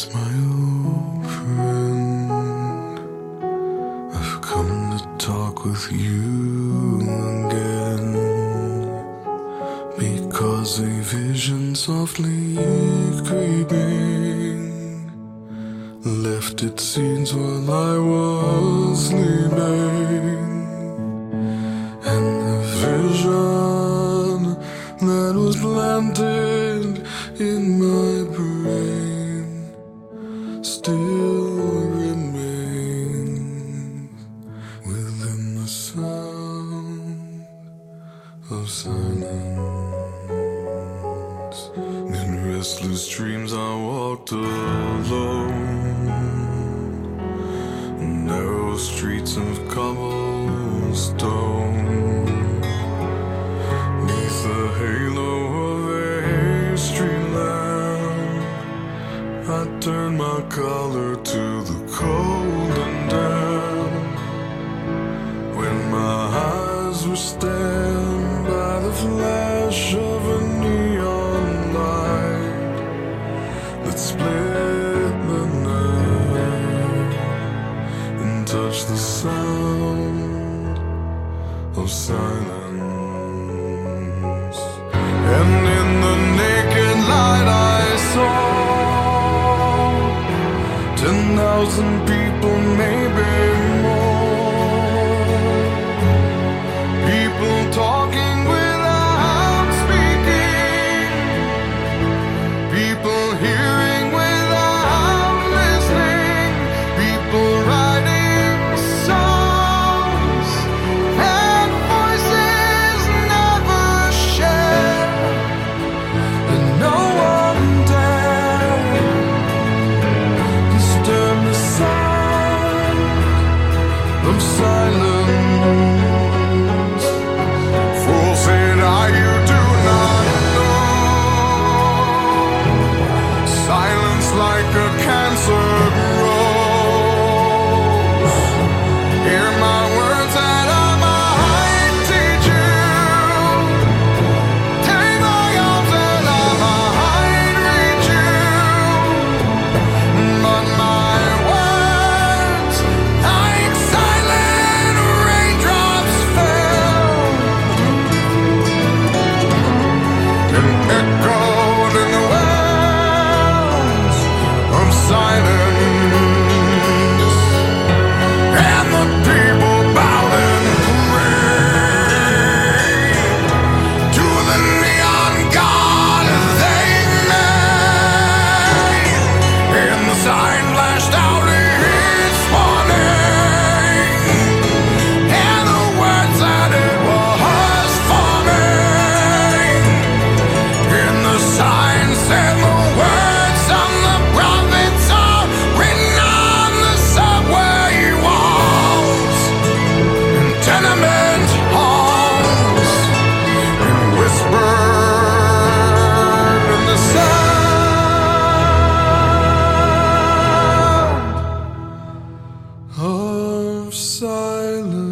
It's my old friend. I've come to talk with you again. Because a vision softly creeping left its seeds while I was sleeping. And the vision that was planted in my brain restless dreams, I walked alone. Narrow streets of cobblestone. Neath the halo of a street lamp, I turned my collar to the cold and damp. When my eyes were stabbed by the flash touched the sound of silence. And in the naked light, I saw ten thousand people. of silence. of silence.